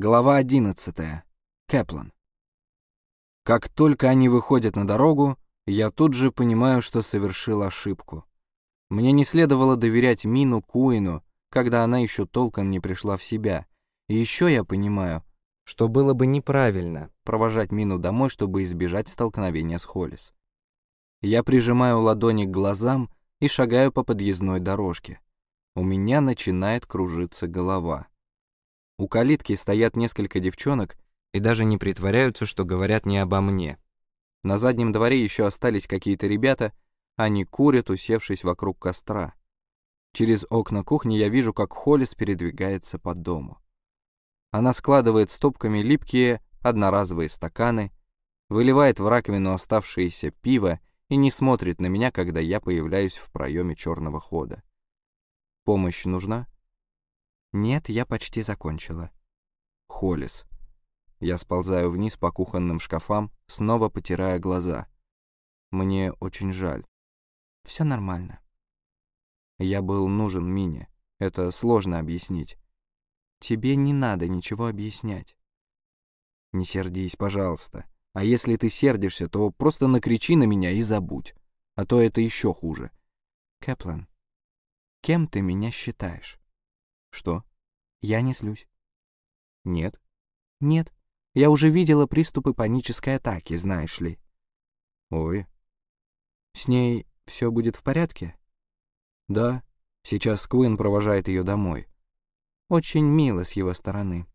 Глава 11. Кэплан. Как только они выходят на дорогу, я тут же понимаю, что совершил ошибку. Мне не следовало доверять Мину Куину, когда она еще толком не пришла в себя. И еще я понимаю, что было бы неправильно провожать Мину домой, чтобы избежать столкновения с Холлис. Я прижимаю ладони к глазам и шагаю по подъездной дорожке. У меня начинает кружиться голова. У калитки стоят несколько девчонок и даже не притворяются, что говорят не обо мне. На заднем дворе еще остались какие-то ребята, они курят, усевшись вокруг костра. Через окна кухни я вижу, как Холлис передвигается по дому. Она складывает стопками липкие одноразовые стаканы, выливает в раковину оставшееся пиво и не смотрит на меня, когда я появляюсь в проеме черного хода. Помощь нужна? Нет, я почти закончила. Холлис. Я сползаю вниз по кухонным шкафам, снова потирая глаза. Мне очень жаль. Все нормально. Я был нужен Мине. Это сложно объяснить. Тебе не надо ничего объяснять. Не сердись, пожалуйста. А если ты сердишься, то просто накричи на меня и забудь. А то это еще хуже. Кэплан, кем ты меня считаешь? Что? Я не злюсь. Нет. Нет. Я уже видела приступы панической атаки, знаешь ли. Ой. С ней все будет в порядке? Да. Сейчас Куин провожает ее домой. Очень мило с его стороны.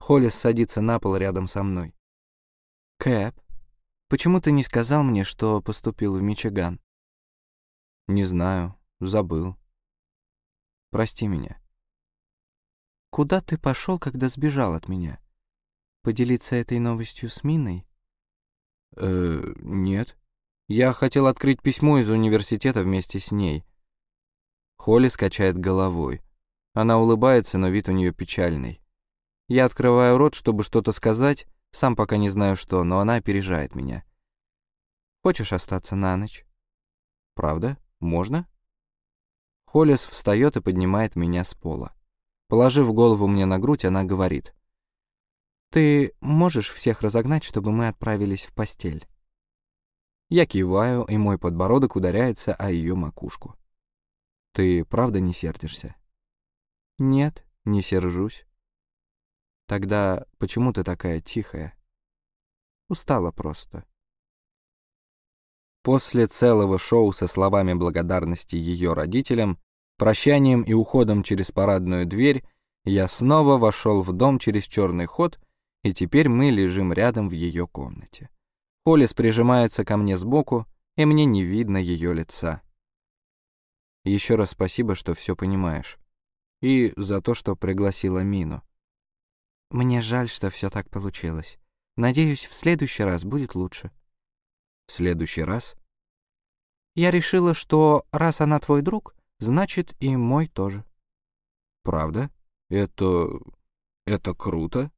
Холлис садится на пол рядом со мной. Кэп, почему ты не сказал мне, что поступил в Мичиган? Не знаю, забыл. Прости меня. Куда ты пошел, когда сбежал от меня? Поделиться этой новостью с Миной? Э, нет. Я хотел открыть письмо из университета вместе с ней. Холли скачает головой. Она улыбается, но вид у нее печальный. Я открываю рот, чтобы что-то сказать, сам пока не знаю что, но она опережает меня. Хочешь остаться на ночь? Правда? Можно? Холлис встает и поднимает меня с пола. Положив голову мне на грудь, она говорит. «Ты можешь всех разогнать, чтобы мы отправились в постель?» Я киваю, и мой подбородок ударяется о ее макушку. «Ты правда не сердишься?» «Нет, не сержусь». «Тогда почему ты такая тихая?» «Устала просто». После целого шоу со словами благодарности ее родителям, прощанием и уходом через парадную дверь, я снова вошел в дом через черный ход, и теперь мы лежим рядом в ее комнате. Холлис прижимается ко мне сбоку, и мне не видно ее лица. Еще раз спасибо, что все понимаешь. И за то, что пригласила Мину. Мне жаль, что все так получилось. Надеюсь, в следующий раз будет лучше. В следующий раз? Я решила, что раз она твой друг, значит и мой тоже. Правда? Это... это круто.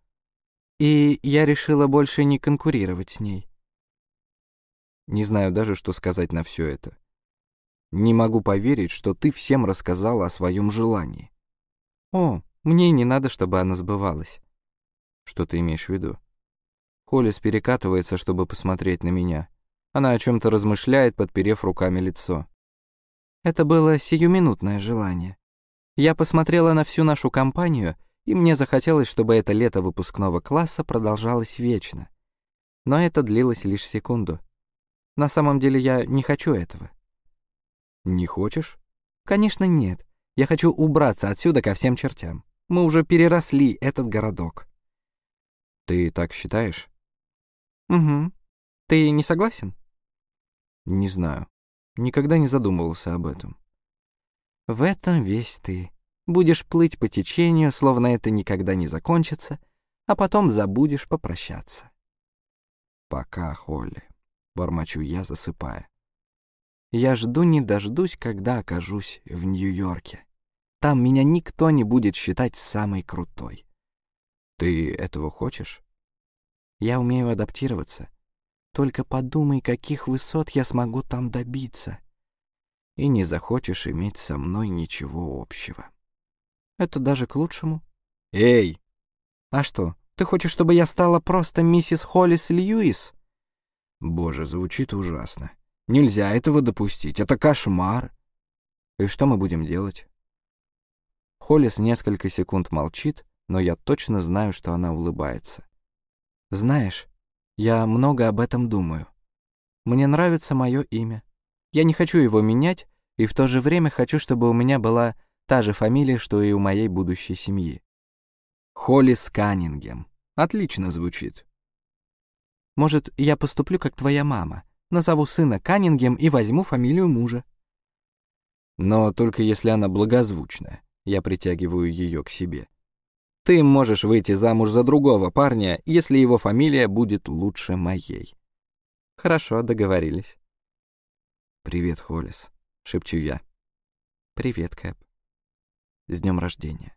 И я решила больше не конкурировать с ней. Не знаю даже, что сказать на все это. Не могу поверить, что ты всем рассказала о своем желании. О, мне не надо, чтобы оно сбывалось. Что ты имеешь в виду? Холлис перекатывается, чтобы посмотреть на меня. Она о чем-то размышляет, подперев руками лицо. Это было сиюминутное желание. Я посмотрела на всю нашу компанию, и мне захотелось, чтобы это лето выпускного класса продолжалось вечно. Но это длилось лишь секунду. На самом деле я не хочу этого. Не хочешь? Конечно, нет. Я хочу убраться отсюда ко всем чертям. Мы уже переросли этот городок. Ты так считаешь? Угу. Ты не согласен? Не знаю. Никогда не задумывался об этом. В этом весь ты. Будешь плыть по течению, словно это никогда не закончится, а потом забудешь попрощаться. Пока, Холли, бормочу я, засыпая. Я жду не дождусь, когда окажусь в Нью-Йорке. Там меня никто не будет считать самой крутой. Ты этого хочешь? Я умею адаптироваться. Только подумай, каких высот я смогу там добиться. И не захочешь иметь со мной ничего общего. Это даже к лучшему. Эй! А что, ты хочешь, чтобы я стала просто миссис Холлис Льюис? Боже, звучит ужасно. Нельзя этого допустить, это кошмар. И что мы будем делать? Холлис несколько секунд молчит, но я точно знаю, что она улыбается. Знаешь, я много об этом думаю. Мне нравится мое имя. Я не хочу его менять, и в то же время хочу, чтобы у меня была та же фамилия, что и у моей будущей семьи. Холли Сканингем. Отлично звучит. Может, я поступлю как твоя мама, назову сына Каннингем и возьму фамилию мужа. Но только если она благозвучная, я притягиваю ее к себе. Ты можешь выйти замуж за другого парня, если его фамилия будет лучше моей. Хорошо, договорились. «Привет, Холлис», — шепчу я. «Привет, Кэп. С днем рождения».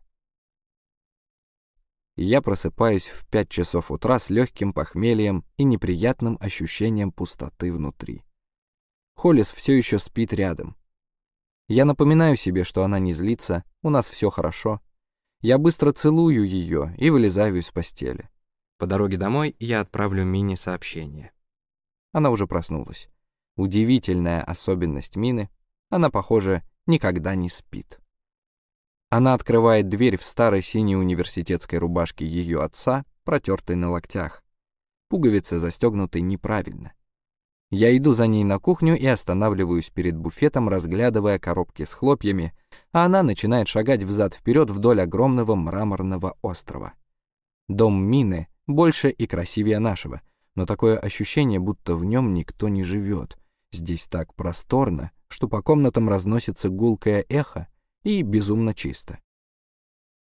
Я просыпаюсь в пять часов утра с легким похмельем и неприятным ощущением пустоты внутри. Холлис все еще спит рядом. Я напоминаю себе, что она не злится, у нас все хорошо. Я быстро целую ее и вылезаю из постели. По дороге домой я отправлю мини-сообщение. Она уже проснулась. Удивительная особенность Мины, она, похоже, никогда не спит. Она открывает дверь в старой синей университетской рубашке ее отца, протертой на локтях. Пуговицы застегнуты неправильно. Я иду за ней на кухню и останавливаюсь перед буфетом, разглядывая коробки с хлопьями, а она начинает шагать взад-вперед вдоль огромного мраморного острова. Дом Мины больше и красивее нашего, но такое ощущение, будто в нем никто не живет — Здесь так просторно, что по комнатам разносится гулкое эхо и безумно чисто.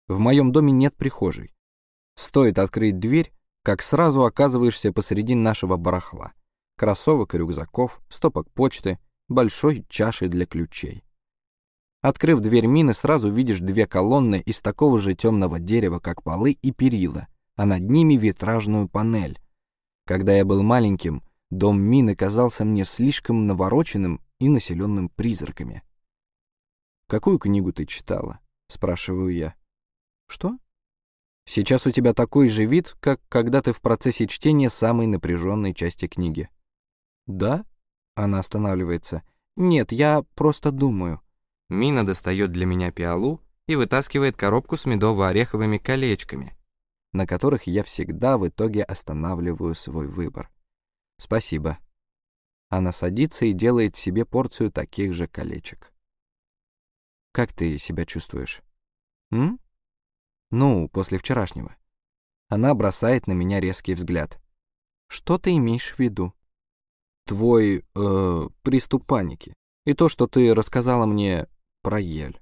В моем доме нет прихожей. Стоит открыть дверь, как сразу оказываешься посреди нашего барахла. Кроссовок и рюкзаков, стопок почты, большой чаши для ключей. Открыв дверь мины, сразу видишь две колонны из такого же темного дерева, как полы и перила, а над ними витражную панель. Когда я был маленьким, Дом Мины казался мне слишком навороченным и населенным призраками. «Какую книгу ты читала?» — спрашиваю я. «Что?» «Сейчас у тебя такой же вид, как когда ты в процессе чтения самой напряженной части книги». «Да?» — она останавливается. «Нет, я просто думаю». Мина достает для меня пиалу и вытаскивает коробку с медово-ореховыми колечками, на которых я всегда в итоге останавливаю свой выбор. «Спасибо». Она садится и делает себе порцию таких же колечек. «Как ты себя чувствуешь?» «М? Ну, после вчерашнего». Она бросает на меня резкий взгляд. «Что ты имеешь в виду?» «Твой, э, приступ паники. И то, что ты рассказала мне про ель».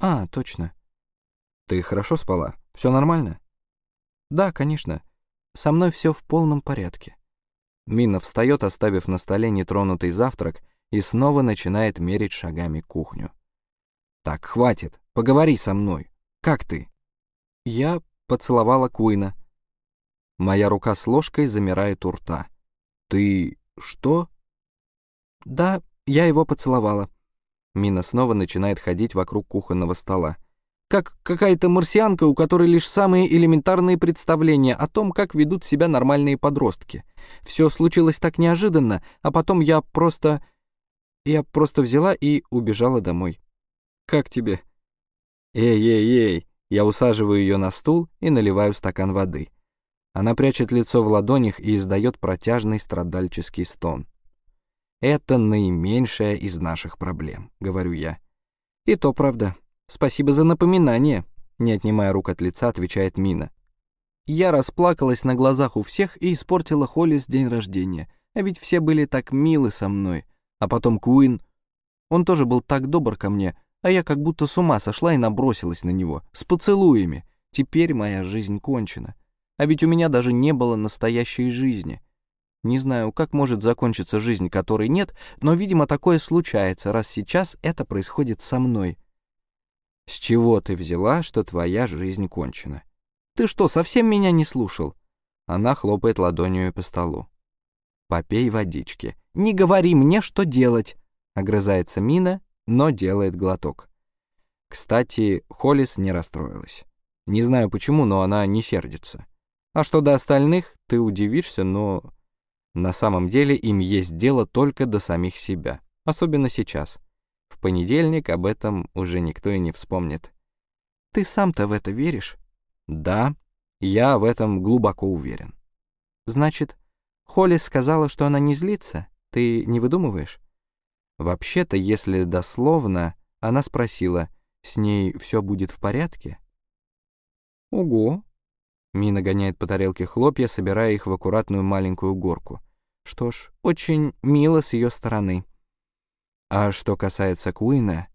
«А, точно». «Ты хорошо спала? Все нормально?» «Да, конечно. Со мной все в полном порядке». Мина встает, оставив на столе нетронутый завтрак, и снова начинает мерить шагами кухню. «Так, хватит, поговори со мной. Как ты?» Я поцеловала Куина. Моя рука с ложкой замирает у рта. «Ты что?» «Да, я его поцеловала». Мина снова начинает ходить вокруг кухонного стола как какая-то марсианка, у которой лишь самые элементарные представления о том, как ведут себя нормальные подростки. Все случилось так неожиданно, а потом я просто... Я просто взяла и убежала домой. Как тебе? Эй-эй-эй, я усаживаю ее на стул и наливаю стакан воды. Она прячет лицо в ладонях и издает протяжный страдальческий стон. «Это наименьшая из наших проблем», — говорю я. «И то правда», «Спасибо за напоминание», — не отнимая рук от лица, отвечает Мина. Я расплакалась на глазах у всех и испортила Холлис день рождения, а ведь все были так милы со мной. А потом Куин. Он тоже был так добр ко мне, а я как будто с ума сошла и набросилась на него, с поцелуями. Теперь моя жизнь кончена. А ведь у меня даже не было настоящей жизни. Не знаю, как может закончиться жизнь, которой нет, но, видимо, такое случается, раз сейчас это происходит со мной. «С чего ты взяла, что твоя жизнь кончена? Ты что, совсем меня не слушал?» Она хлопает ладонью по столу. «Попей водички. Не говори мне, что делать!» Огрызается Мина, но делает глоток. Кстати, Холлис не расстроилась. Не знаю почему, но она не сердится. А что до остальных, ты удивишься, но на самом деле им есть дело только до самих себя, особенно сейчас. В понедельник об этом уже никто и не вспомнит. Ты сам-то в это веришь? Да, я в этом глубоко уверен. Значит, Холли сказала, что она не злится? Ты не выдумываешь? Вообще-то, если дословно, она спросила, с ней все будет в порядке? Ого! Мина гоняет по тарелке хлопья, собирая их в аккуратную маленькую горку. Что ж, очень мило с ее стороны. А что касается Куина,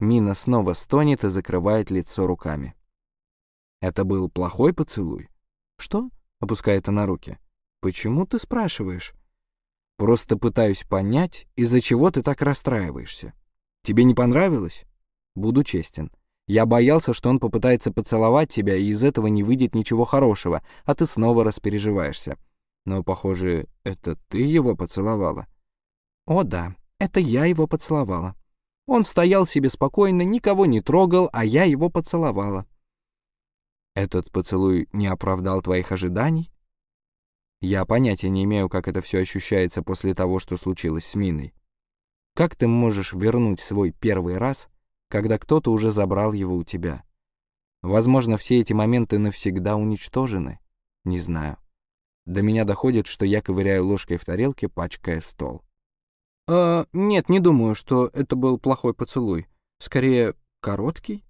Мина снова стонет и закрывает лицо руками. «Это был плохой поцелуй?» «Что?» — опускает она руки. «Почему ты спрашиваешь?» «Просто пытаюсь понять, из-за чего ты так расстраиваешься. Тебе не понравилось?» «Буду честен. Я боялся, что он попытается поцеловать тебя, и из этого не выйдет ничего хорошего, а ты снова распереживаешься. Но, похоже, это ты его поцеловала». «О да, это я его поцеловала. Он стоял себе спокойно, никого не трогал, а я его поцеловала. Этот поцелуй не оправдал твоих ожиданий? Я понятия не имею, как это все ощущается после того, что случилось с Миной. Как ты можешь вернуть свой первый раз, когда кто-то уже забрал его у тебя? Возможно, все эти моменты навсегда уничтожены? Не знаю. До меня доходит, что я ковыряю ложкой в тарелке, пачкая стол. «Э, «Нет, не думаю, что это был плохой поцелуй. Скорее, короткий?»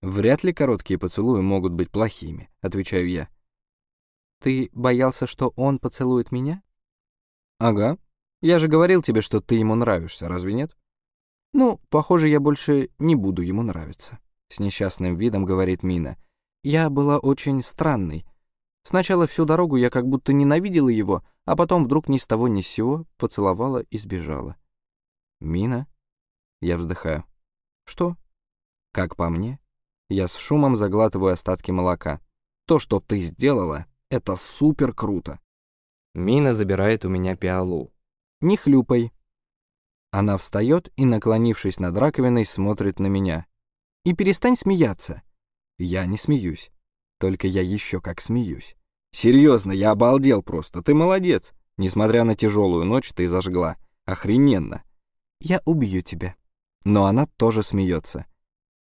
«Вряд ли короткие поцелуи могут быть плохими», — отвечаю я. «Ты боялся, что он поцелует меня?» «Ага. Я же говорил тебе, что ты ему нравишься, разве нет?» «Ну, похоже, я больше не буду ему нравиться», — с несчастным видом говорит Мина. «Я была очень странной. Сначала всю дорогу я как будто ненавидела его, а потом вдруг ни с того ни с сего поцеловала и сбежала». «Мина?» Я вздыхаю. «Что?» «Как по мне, я с шумом заглатываю остатки молока. То, что ты сделала, это супер круто. Мина забирает у меня пиалу. Не хлюпай. Она встает и, наклонившись над раковиной, смотрит на меня. И перестань смеяться. Я не смеюсь. Только я еще как смеюсь. Серьезно, я обалдел просто. Ты молодец. Несмотря на тяжелую ночь, ты зажгла. Охрененно. Я убью тебя. Но она тоже смеется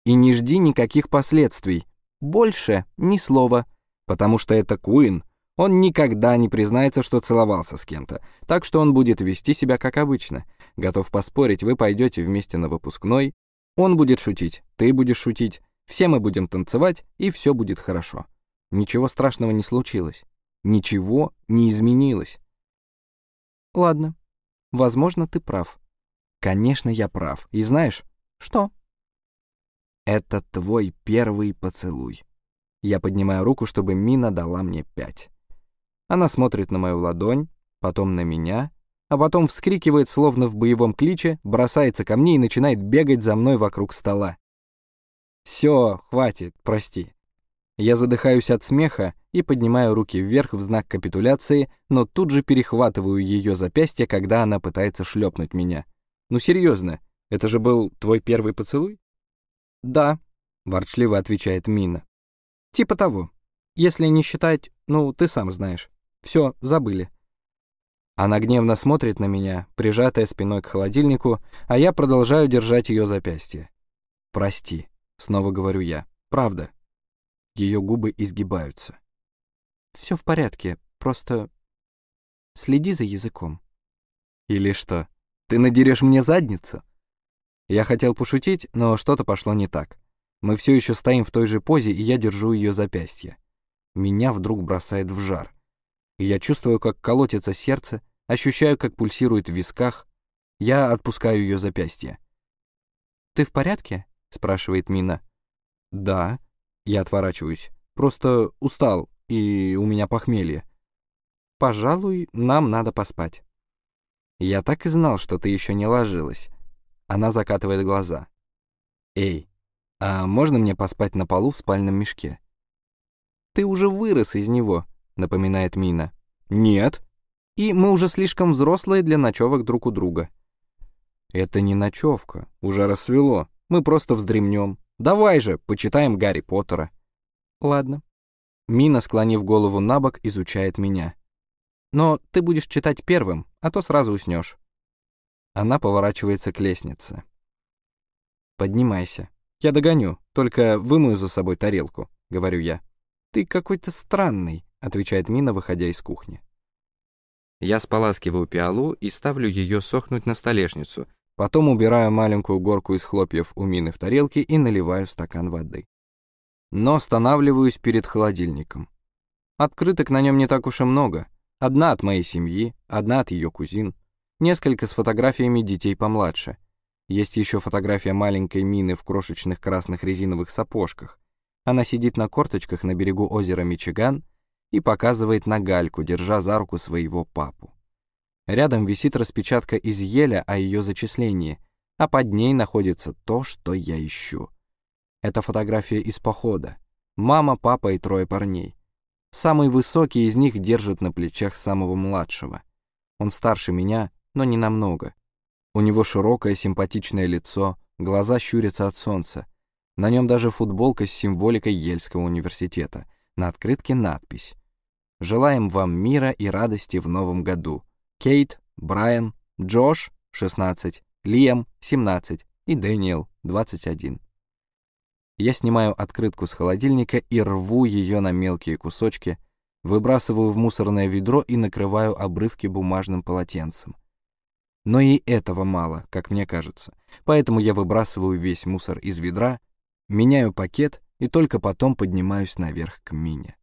и не жди никаких последствий. Больше ни слова, потому что это Куин. Он никогда не признается, что целовался с кем-то, так что он будет вести себя как обычно. Готов поспорить, вы пойдете вместе на выпускной, он будет шутить, ты будешь шутить, все мы будем танцевать, и все будет хорошо. Ничего страшного не случилось. Ничего не изменилось. Ладно, возможно, ты прав. Конечно, я прав. И знаешь, что? Это твой первый поцелуй. Я поднимаю руку, чтобы Мина дала мне пять. Она смотрит на мою ладонь, потом на меня, а потом вскрикивает, словно в боевом кличе, бросается ко мне и начинает бегать за мной вокруг стола. Все, хватит, прости. Я задыхаюсь от смеха и поднимаю руки вверх в знак капитуляции, но тут же перехватываю ее запястье, когда она пытается шлепнуть меня. Ну серьезно, это же был твой первый поцелуй? «Да», — ворчливо отвечает Мина. «Типа того. Если не считать, ну, ты сам знаешь. Все, забыли». Она гневно смотрит на меня, прижатая спиной к холодильнику, а я продолжаю держать ее запястье. «Прости», — снова говорю я. «Правда». Ее губы изгибаются. «Все в порядке, просто следи за языком». «Или что, ты надерешь мне задницу?» Я хотел пошутить, но что-то пошло не так. Мы все еще стоим в той же позе, и я держу ее запястье. Меня вдруг бросает в жар. Я чувствую, как колотится сердце, ощущаю, как пульсирует в висках. Я отпускаю ее запястье. «Ты в порядке?» — спрашивает Мина. «Да». Я отворачиваюсь. «Просто устал, и у меня похмелье». «Пожалуй, нам надо поспать». «Я так и знал, что ты еще не ложилась». Она закатывает глаза. «Эй, а можно мне поспать на полу в спальном мешке?» «Ты уже вырос из него», — напоминает Мина. «Нет». «И мы уже слишком взрослые для ночевок друг у друга». «Это не ночевка, уже рассвело. Мы просто вздремнем. Давай же, почитаем Гарри Поттера». Ладно. Мина, склонив голову на бок, изучает меня. Но ты будешь читать первым, а то сразу уснешь. Она поворачивается к лестнице. Поднимайся. Я догоню, только вымою за собой тарелку, говорю я. Ты какой-то странный, отвечает Мина, выходя из кухни. Я споласкиваю пиалу и ставлю ее сохнуть на столешницу, потом убираю маленькую горку из хлопьев у Мины в тарелке и наливаю стакан воды. Но останавливаюсь перед холодильником. Открыток на нем не так уж и много. Одна от моей семьи, одна от ее кузин, несколько с фотографиями детей помладше. Есть еще фотография маленькой Мины в крошечных красных резиновых сапожках. Она сидит на корточках на берегу озера Мичиган и показывает на гальку, держа за руку своего папу. Рядом висит распечатка из еля о ее зачислении, а под ней находится то, что я ищу. Это фотография из похода. Мама, папа и трое парней. Самый высокий из них держит на плечах самого младшего. Он старше меня, но не намного. У него широкое симпатичное лицо, глаза щурятся от солнца. На нем даже футболка с символикой Ельского университета. На открытке надпись Желаем вам мира и радости в новом году. Кейт, Брайан, Джош, 16, Лиам, 17 и Дэниел, 21. Я снимаю открытку с холодильника и рву ее на мелкие кусочки, выбрасываю в мусорное ведро и накрываю обрывки бумажным полотенцем. Но и этого мало, как мне кажется, поэтому я выбрасываю весь мусор из ведра, меняю пакет и только потом поднимаюсь наверх к Мине.